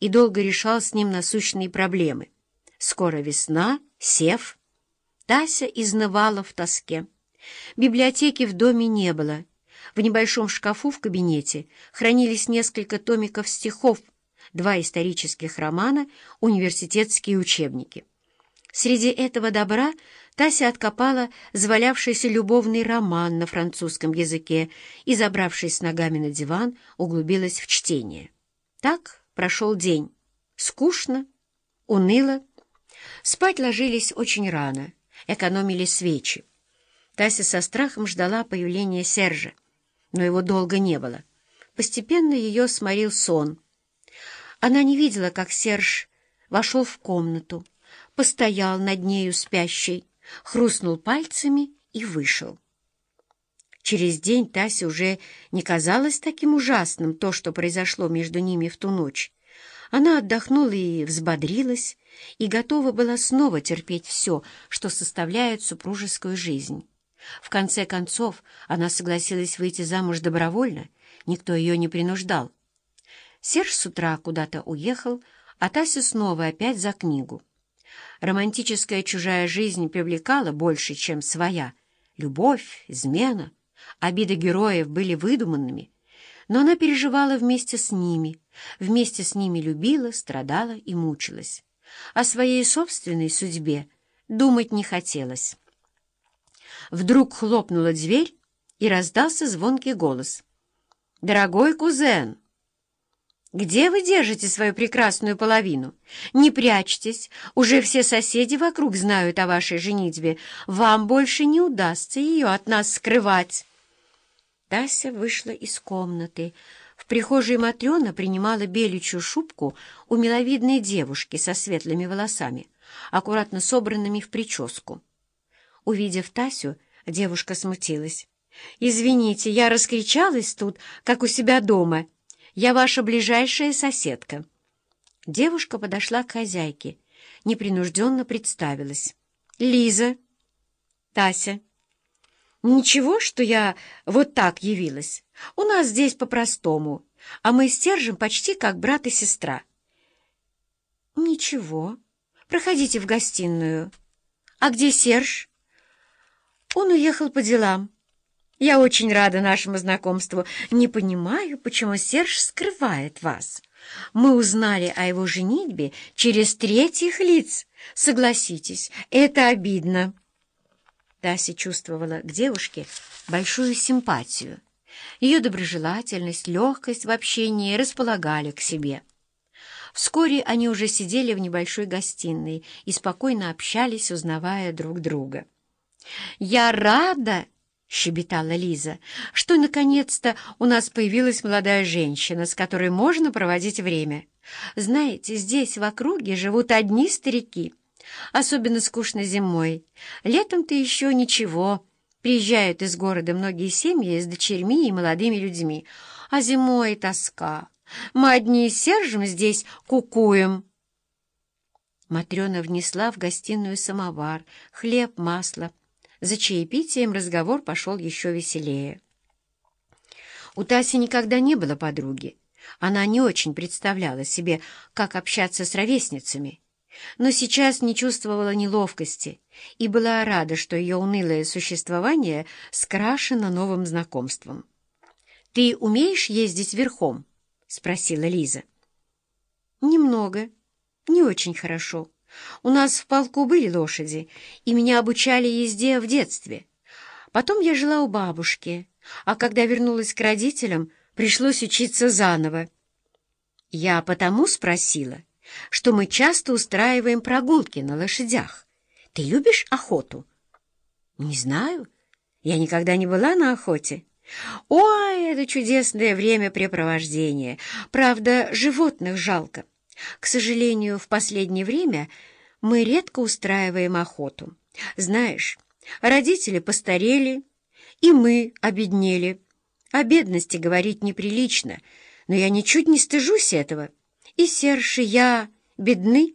и долго решал с ним насущные проблемы. Скоро весна, сев. Тася изнывала в тоске. Библиотеки в доме не было. В небольшом шкафу в кабинете хранились несколько томиков стихов, два исторических романа, университетские учебники. Среди этого добра Тася откопала завалявшийся любовный роман на французском языке и, забравшись с ногами на диван, углубилась в чтение. Так прошел день. Скучно, уныло. Спать ложились очень рано, экономили свечи. Тася со страхом ждала появления Сержа, но его долго не было. Постепенно ее сморил сон. Она не видела, как Серж вошел в комнату, постоял над нею спящей, хрустнул пальцами и вышел. Через день Тасе уже не казалось таким ужасным то, что произошло между ними в ту ночь. Она отдохнула и взбодрилась, и готова была снова терпеть все, что составляет супружескую жизнь. В конце концов, она согласилась выйти замуж добровольно, никто ее не принуждал. Серж с утра куда-то уехал, а Тася снова опять за книгу. Романтическая чужая жизнь привлекала больше, чем своя. Любовь, измена, обиды героев были выдуманными, но она переживала вместе с ними, вместе с ними любила, страдала и мучилась. О своей собственной судьбе думать не хотелось. Вдруг хлопнула дверь, и раздался звонкий голос. «Дорогой кузен!» Где вы держите свою прекрасную половину? Не прячьтесь, уже все соседи вокруг знают о вашей женитьбе. Вам больше не удастся ее от нас скрывать. Тася вышла из комнаты. В прихожей Матрена принимала беличью шубку у миловидной девушки со светлыми волосами, аккуратно собранными в прическу. Увидев Тасю, девушка смутилась. «Извините, я раскричалась тут, как у себя дома». Я ваша ближайшая соседка». Девушка подошла к хозяйке, непринужденно представилась. «Лиза». «Тася». «Ничего, что я вот так явилась. У нас здесь по-простому, а мы с Сержем почти как брат и сестра». «Ничего. Проходите в гостиную. А где Серж?» «Он уехал по делам». Я очень рада нашему знакомству. Не понимаю, почему Серж скрывает вас. Мы узнали о его женитьбе через третьих лиц. Согласитесь, это обидно. Тася чувствовала к девушке большую симпатию. Ее доброжелательность, легкость в общении располагали к себе. Вскоре они уже сидели в небольшой гостиной и спокойно общались, узнавая друг друга. «Я рада!» — щебетала Лиза, — что наконец-то у нас появилась молодая женщина, с которой можно проводить время. Знаете, здесь в округе живут одни старики. Особенно скучно зимой. Летом-то еще ничего. Приезжают из города многие семьи с дочерьми и молодыми людьми. А зимой тоска. Мы одни с Сержем здесь кукуем. Матрена внесла в гостиную самовар, хлеб, масло — за чаепитием разговор пошел еще веселее. У Таси никогда не было подруги. Она не очень представляла себе, как общаться с ровесницами, но сейчас не чувствовала неловкости и была рада, что ее унылое существование скрашено новым знакомством. «Ты умеешь ездить верхом?» — спросила Лиза. «Немного, не очень хорошо». У нас в полку были лошади, и меня обучали езде в детстве. Потом я жила у бабушки, а когда вернулась к родителям, пришлось учиться заново. Я потому спросила, что мы часто устраиваем прогулки на лошадях. Ты любишь охоту? Не знаю. Я никогда не была на охоте. Ой, это чудесное времяпрепровождение. Правда, животных жалко. К сожалению, в последнее время мы редко устраиваем охоту. Знаешь, родители постарели, и мы обеднели. О бедности говорить неприлично, но я ничуть не стыжусь этого. И Серж, и я бедны.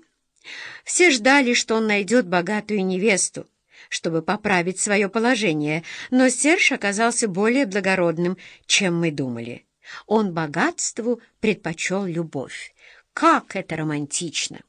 Все ждали, что он найдет богатую невесту, чтобы поправить свое положение, но Серж оказался более благородным, чем мы думали. Он богатству предпочел любовь. Как это романтично!